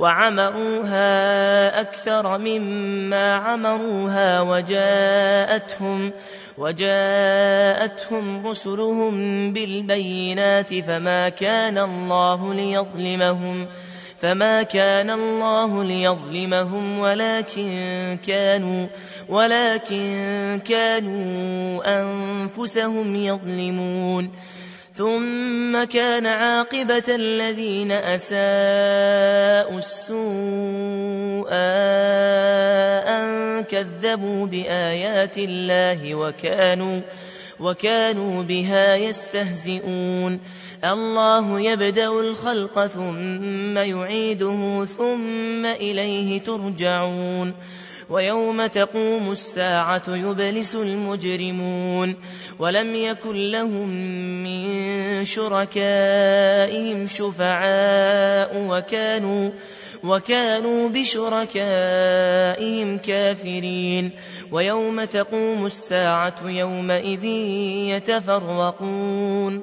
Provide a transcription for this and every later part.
وعمروها أكثر مما عمروها وجاءتهم وجاءتهم رسلهم بالبينات فما كان الله ليظلمهم فما كان الله ليظلمهم ولكن كانوا ولكن كانوا أنفسهم يظلمون. ثم كان عاقبة الذين أساءوا السوء أن كذبوا بآيات الله وكانوا وكانوا بها يستهزئون. الله يبدأ الخلق ثم يعيده ثم إليه ترجعون. ويوم تقوم الساعة يبلس المجرمون ولم يكن لهم من شركائهم شفعاء وكانوا وكانوا بشركائهم كافرين. ويوم تقوم الساعة يومئذ يتفرقون.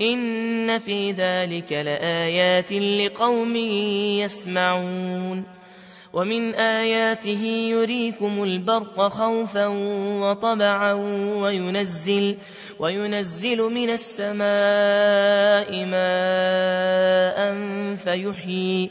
إن في ذلك لآيات لقوم يسمعون ومن آياته يريكم البرق خوفا وطبعا وينزل, وينزل من السماء ماء فيحيي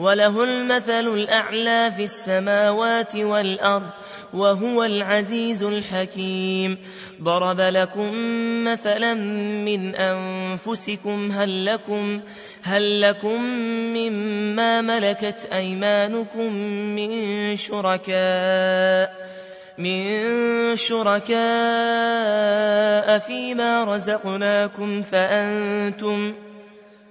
وله المثل الأعلى في السماوات والأرض وهو العزيز الحكيم. ضرب لكم مثلا من أنفسكم هل لكم, هل لكم مما ملكت أيمانكم من شركاء من شركاء فيما رزقناكم فأنتم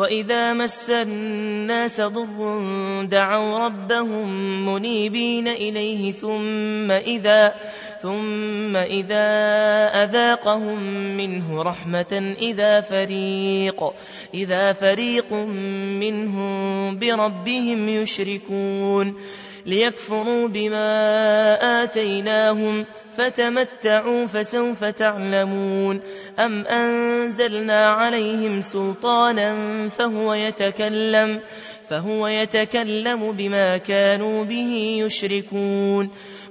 وإذا مس الناس ضر دعوا ربهم منيبين إليه ثم إذا ثم إذا أذاقهم منه رحمة إذا فريق إذا فريق منهم بربهم يشركون ليكفروا بما آتيناهم فتمتعوا فسوف تعلمون أم أنزلنا عليهم سلطانا فهو يتكلم فهو يتكلم بما كانوا به يشركون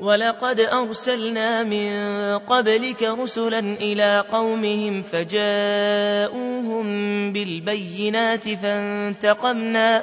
ولقد أرسلنا من قبلك رسلا إلى قومهم فجاءوهم بالبينات فانتقمنا,